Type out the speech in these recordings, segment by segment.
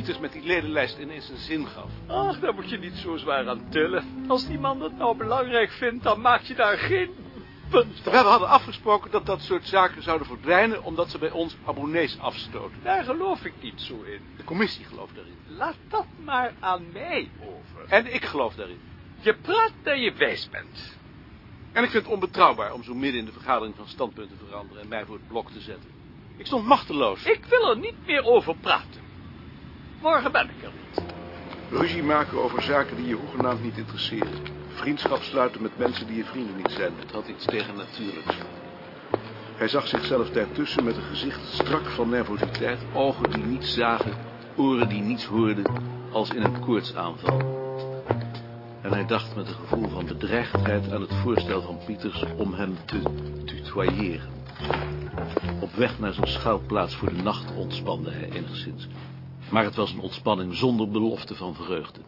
Pieters met die ledenlijst ineens een zin gaf. Ach, daar moet je niet zo zwaar aan tillen. Als die man dat nou belangrijk vindt, dan maak je daar geen punt we hadden afgesproken dat dat soort zaken zouden verdwijnen... omdat ze bij ons abonnees afstoten. Daar geloof ik niet zo in. De commissie gelooft daarin. Laat dat maar aan mij over. En ik geloof daarin. Je praat dat je wijs bent. En ik vind het onbetrouwbaar om zo midden in de vergadering van standpunt te veranderen... en mij voor het blok te zetten. Ik stond machteloos. Ik wil er niet meer over praten. Morgen ben ik er niet. Ruzie maken over zaken die je hoegenaamd niet interesseren. Vriendschap sluiten met mensen die je vrienden niet zijn. Het had iets tegennatuurlijks. Hij zag zichzelf daartussen met een gezicht strak van nervositeit. Ogen die niets zagen, oren die niets hoorden, als in een koortsaanval. En hij dacht met een gevoel van bedreigdheid aan het voorstel van Pieters om hem te tutoyeren. Op weg naar zijn schuilplaats voor de nacht ontspande hij enigszins. Maar het was een ontspanning zonder belofte van vreugde.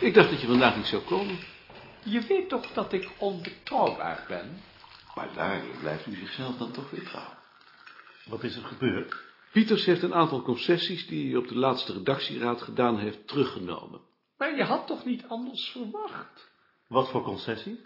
Ik dacht dat je vandaag niet zou komen. Je weet toch dat ik onbetrouwbaar ben? Maar daarin blijft u zichzelf dan toch weer trouw. Wat is er gebeurd? Pieters heeft een aantal concessies die hij op de laatste redactieraad gedaan heeft teruggenomen. Maar je had toch niet anders verwacht? Wat voor concessie?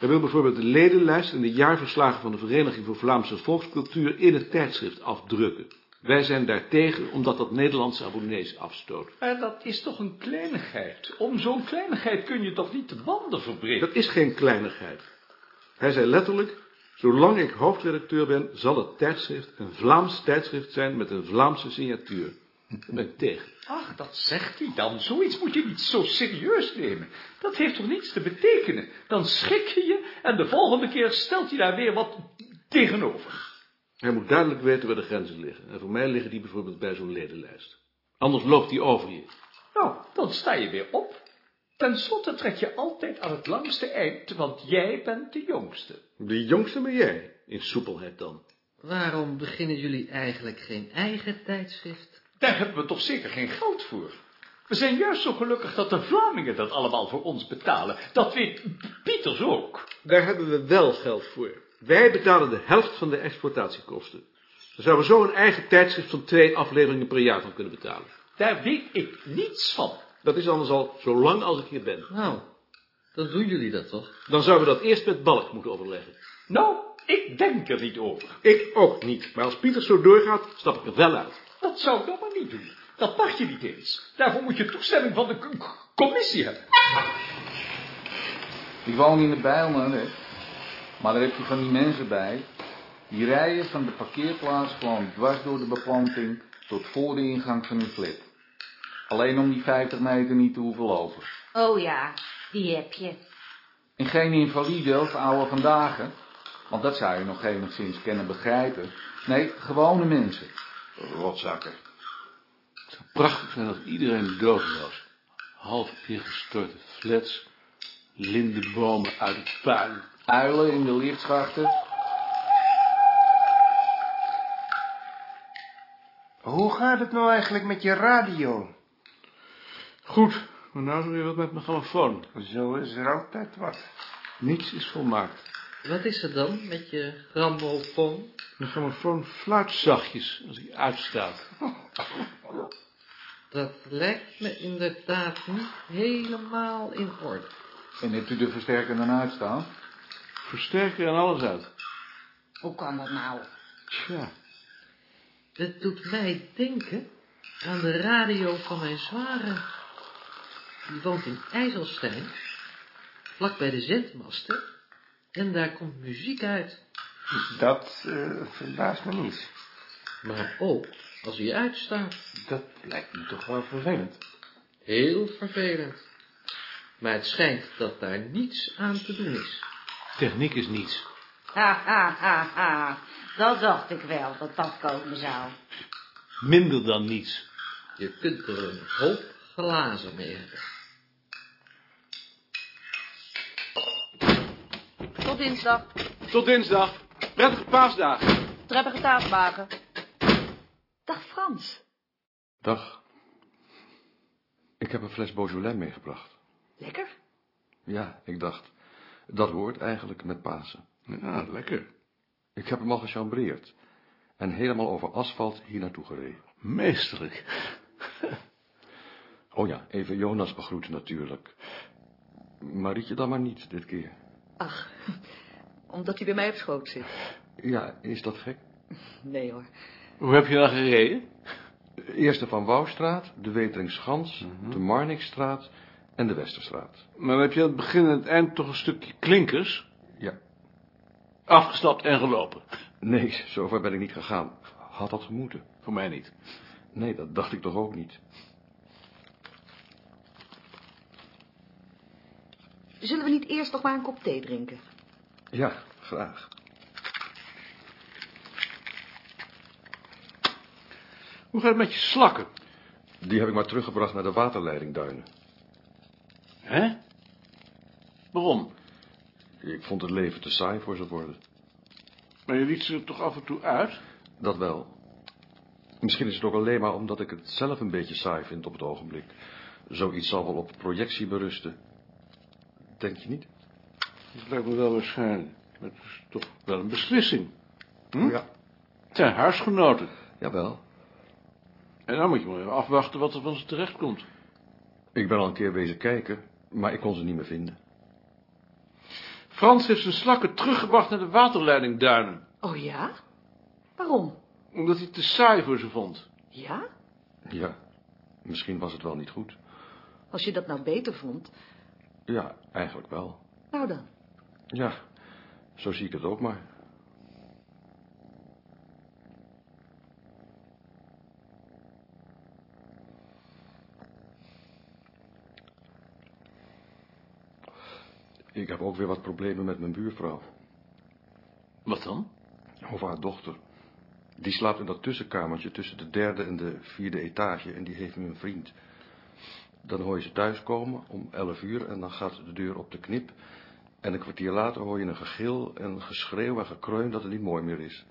Hij wil bijvoorbeeld de ledenlijst en de jaarverslagen van de Vereniging voor Vlaamse Volkscultuur in het tijdschrift afdrukken. Wij zijn daartegen omdat dat Nederlandse abonnees afstoot. Maar dat is toch een kleinigheid? Om zo'n kleinigheid kun je toch niet de banden verbreken? Dat is geen kleinigheid. Hij zei letterlijk, zolang ik hoofdredacteur ben, zal het tijdschrift een Vlaams tijdschrift zijn met een Vlaamse signatuur. Daar ben ik tegen. Ach, dat zegt hij dan. Zoiets moet je niet zo serieus nemen. Dat heeft toch niets te betekenen? Dan schik je je en de volgende keer stelt hij daar weer wat tegenover. Hij moet duidelijk weten waar de grenzen liggen. En voor mij liggen die bijvoorbeeld bij zo'n ledenlijst. Anders loopt hij over je. Nou, dan sta je weer op. Ten slotte trek je altijd aan het langste eind, want jij bent de jongste. De jongste ben jij, in soepelheid dan. Waarom beginnen jullie eigenlijk geen eigen tijdschrift? Daar hebben we toch zeker geen geld voor. We zijn juist zo gelukkig dat de Vlamingen dat allemaal voor ons betalen. Dat weet Pieters ook. Daar hebben we wel geld voor. Wij betalen de helft van de exploitatiekosten. Dan zouden we zo een eigen tijdschrift van twee afleveringen per jaar van kunnen betalen. Daar weet ik niets van. Dat is anders al zo lang als ik hier ben. Nou, dan doen jullie dat toch? Dan zouden we dat eerst met Balk moeten overleggen. Nou, ik denk er niet over. Ik ook niet. Maar als Pieter zo doorgaat, stap ik er wel uit. Dat zou ik dan maar niet doen. Dat mag je niet eens. Daarvoor moet je toestemming van de commissie hebben. Ik woon in de Bijlmer, hè. Maar daar heb je van die mensen bij. Die rijden van de parkeerplaats gewoon dwars door de beplanting tot voor de ingang van hun flat. Alleen om die 50 meter niet te hoeven lopen. Oh ja, die heb je. En geen invalide of oude vandaag, hè. Want dat zou je nog enigszins kunnen begrijpen. Nee, gewone mensen. Rotzakken. Het zou prachtig zijn als iedereen dood was. Half ingestorte flats, lindenbomen uit het puin. Uilen in de lichtschachten. Hoe gaat het nou eigenlijk met je radio? Goed, maar nou is er weer wat met mijn grammofoon. Zo is er altijd wat. Niets is volmaakt. Wat is er dan met je grammofoon? Mijn grammofoon fluit zachtjes als hij uitstaat. Dat lijkt me inderdaad niet helemaal in orde. En hebt u de versterker dan uitstaan? Versterker en alles uit. Hoe kan dat nou? Tja, Het doet mij denken aan de radio van mijn zware. Die woont in IJsselstein, vlak bij de zendmasten, en daar komt muziek uit. Dat eh, verbaast me niet. Maar ook als hij uitstaat. Dat lijkt me toch wel vervelend. Heel vervelend. Maar het schijnt dat daar niets aan te doen is. techniek is niets. Ha, ha, ha, ha. Dat dacht ik wel, dat dat komen zou. Minder dan niets. Je kunt er een hoop glazen mee hebben. Dinsdag. Tot dinsdag. Prettige paasdagen. Treppige taaswagen. Dag Frans. Dag. Ik heb een fles Beaujolais meegebracht. Lekker. Ja, ik dacht, dat hoort eigenlijk met Pasen. Ja, lekker. Ik heb hem al gechambreerd. En helemaal over asfalt hier naartoe gereden. Meesterlijk. Oh ja, even Jonas begroeten natuurlijk. Marietje dan maar niet, dit keer. Ach, omdat hij bij mij op schoot zit. Ja, is dat gek? Nee hoor. Hoe heb je dan gereden? Eerst de Van Wouwstraat, de Weteringschans, de Marnixstraat en de Westerstraat. Maar dan heb je aan het begin en het eind toch een stukje klinkers? Ja. Afgestapt en gelopen. Nee, zover ben ik niet gegaan. Had dat gemoeten? Voor mij niet. Nee, dat dacht ik toch ook niet. Zullen we niet eerst nog maar een kop thee drinken? Ja, graag. Hoe gaat het met je slakken? Die heb ik maar teruggebracht naar de waterleidingduinen. Hè? Waarom? Ik vond het leven te saai voor ze worden. Maar je liet ze er toch af en toe uit? Dat wel. Misschien is het ook alleen maar omdat ik het zelf een beetje saai vind op het ogenblik. Zoiets zal wel op projectie berusten. Denk je niet? Dat lijkt me wel waarschijnlijk. Maar het is toch wel een beslissing. Hm? Ja. Het zijn huisgenoten. Jawel. En dan moet je maar even afwachten wat er van ze terechtkomt. Ik ben al een keer wezen kijken, maar ik kon ze niet meer vinden. Frans heeft zijn slakken teruggebracht naar de waterleidingduinen. Oh ja? Waarom? Omdat hij het te saai voor ze vond. Ja? Ja, misschien was het wel niet goed. Als je dat nou beter vond, Ja, eigenlijk wel. nou dan. Ja, zo zie ik het ook maar. Ik heb ook weer wat problemen met mijn buurvrouw. Wat dan? Over haar dochter. Die slaapt in dat tussenkamertje tussen de derde en de vierde etage en die heeft nu een vriend. Dan hoor je ze thuiskomen om elf uur en dan gaat de deur op de knip. En een kwartier later hoor je een gegil en geschreeuw en gekreun dat het niet mooi meer is.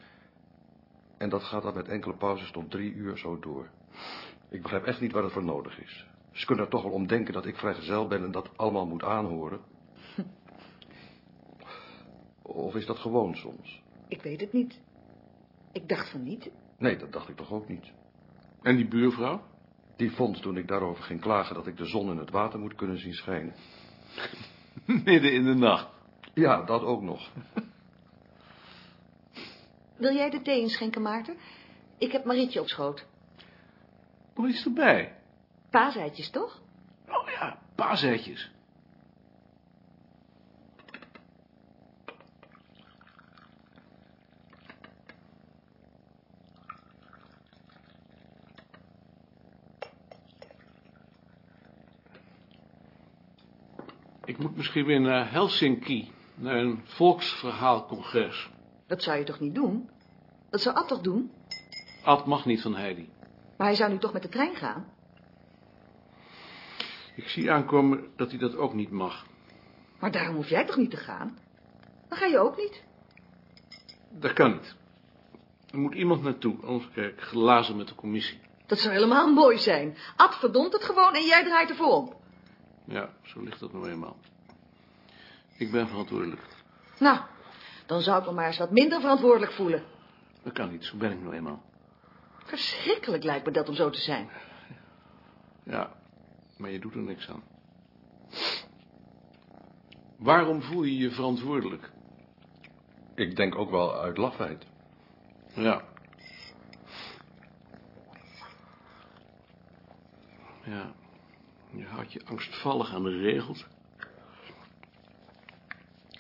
En dat gaat dan met enkele pauzes tot drie uur zo door. Ik begrijp echt niet waar het voor nodig is. Ze kunnen er toch wel om denken dat ik vrijgezel ben en dat allemaal moet aanhoren. Of is dat gewoon soms? Ik weet het niet. Ik dacht van niet. Nee, dat dacht ik toch ook niet. En die buurvrouw? Die vond toen ik daarover ging klagen dat ik de zon in het water moet kunnen zien schijnen. Midden in de nacht. Ja, dat ook nog. Wil jij de thee inschenken, Maarten? Ik heb Marietje op schoot. Nog iets erbij? Paaseitjes, toch? Oh ja, paaseitjes. Ik moet misschien weer naar Helsinki, naar een volksverhaalcongres. Dat zou je toch niet doen? Dat zou Ad toch doen? Ad mag niet van Heidi. Maar hij zou nu toch met de trein gaan? Ik zie aankomen dat hij dat ook niet mag. Maar daarom hoef jij toch niet te gaan? Dan ga je ook niet. Dat kan niet. Er moet iemand naartoe, anders krijg ik glazen met de commissie. Dat zou helemaal mooi zijn. Ad verdomt het gewoon en jij draait ervoor om. Ja, zo ligt dat nou eenmaal. Ik ben verantwoordelijk. Nou, dan zou ik me maar eens wat minder verantwoordelijk voelen. Dat kan niet, zo ben ik nou eenmaal. Verschrikkelijk lijkt me dat om zo te zijn. Ja, maar je doet er niks aan. Waarom voel je je verantwoordelijk? Ik denk ook wel uit lafheid. Ja. Ja, je houdt je angstvallig aan de regels.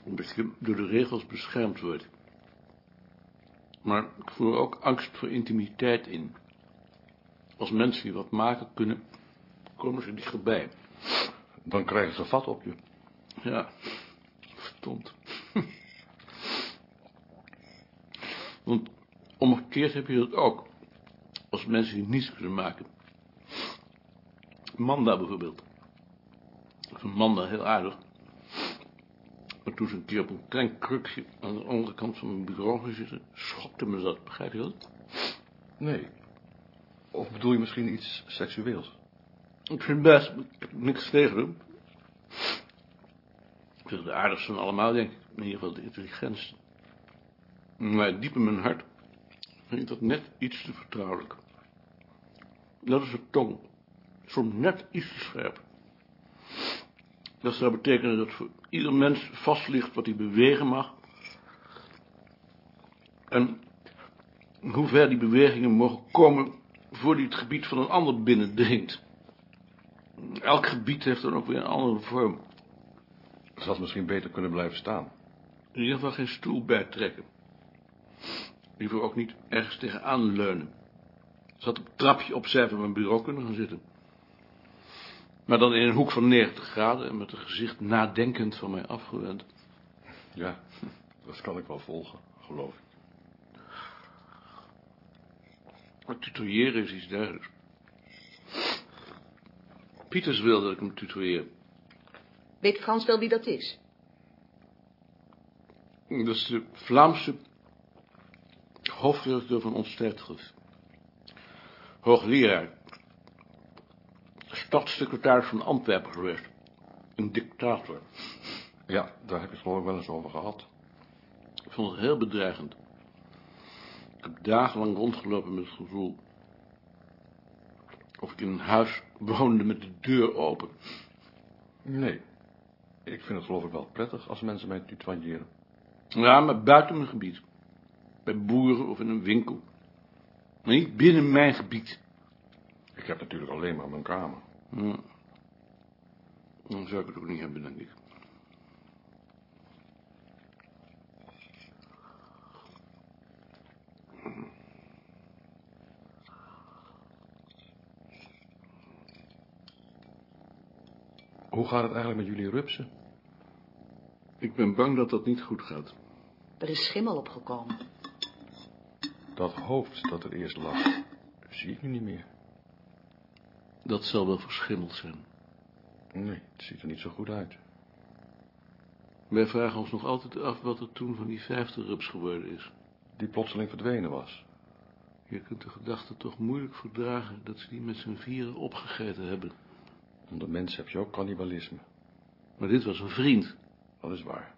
Omdat je door de regels beschermd wordt. Maar ik voel ook angst voor intimiteit in. Als mensen die wat maken kunnen, komen ze dichterbij. Dan krijgen ze vat op je. Ja, verdomd. Want omgekeerd heb je dat ook. Als mensen die niets kunnen maken. Manda bijvoorbeeld. Ik vind Manda heel aardig. Maar toen ze een keer op een klein krukje aan de andere kant van mijn bureau ging zitten, schokte me dat. Begrijp je dat? Nee. Of bedoel je misschien iets seksueels? Ik vind best, ik heb niks tegen hem. Ik vind het de aardigste van allemaal, denk ik. In ieder geval de intelligentste. Maar diep in mijn hart vind ik dat net iets te vertrouwelijk. Dat is de tong. Soms net iets te scherp. Dat zou betekenen dat voor ieder mens vast ligt wat hij bewegen mag. En hoe ver die bewegingen mogen komen voor die het gebied van een ander binnendringt. Elk gebied heeft dan ook weer een andere vorm. Ze had misschien beter kunnen blijven staan. In ieder geval geen stoel bijtrekken. Liever ook niet ergens tegenaan leunen. Ze had op het trapje opzij van mijn bureau kunnen gaan zitten. Maar dan in een hoek van 90 graden en met een gezicht nadenkend van mij afgewend. Ja, dat kan ik wel volgen, geloof ik. Maar tutoyeren is iets dergelijks. Pieters wil dat ik hem tutoeer. Weet Frans wel wie dat is? Dat is de Vlaamse hoofdredacteur van ons tijdschrift. Hoogleraar. Stadssecretaris van Antwerpen geweest. Een dictator. Ja, daar heb ik het geloof ik wel eens over gehad. Ik vond het heel bedreigend. Ik heb dagenlang rondgelopen met het gevoel... of ik in een huis woonde met de deur open. Nee, ik vind het geloof ik wel prettig als mensen mij tutoyeren. Ja, maar buiten mijn gebied. Bij boeren of in een winkel. Maar niet binnen mijn gebied. Ik heb natuurlijk alleen maar mijn kamer. Ja. Dan zou ik het ook niet hebben, denk ik. Hoe gaat het eigenlijk met jullie rupsen? Ik ben bang dat dat niet goed gaat. Er is schimmel opgekomen. Dat hoofd dat er eerst lag, zie ik nu niet meer. Dat zal wel verschimmeld zijn. Nee, het ziet er niet zo goed uit. Wij vragen ons nog altijd af wat er toen van die vijfde rups geworden is. Die plotseling verdwenen was. Je kunt de gedachte toch moeilijk verdragen dat ze die met z'n vieren opgegeten hebben. Onder mensen heb je ook cannibalisme. Maar dit was een vriend. Dat is waar.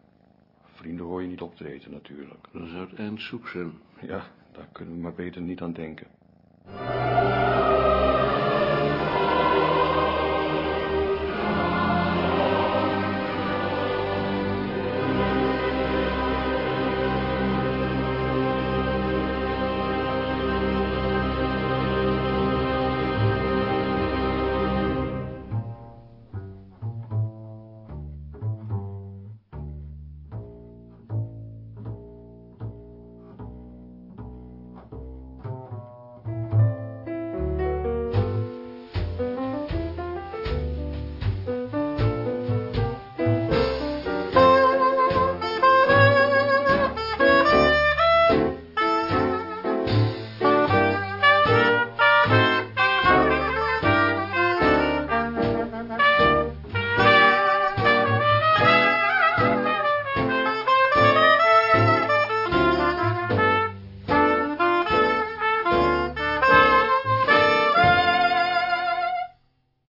Vrienden hoor je niet op te eten natuurlijk. Dan zou het eind zoek zijn. Ja, daar kunnen we maar beter niet aan denken.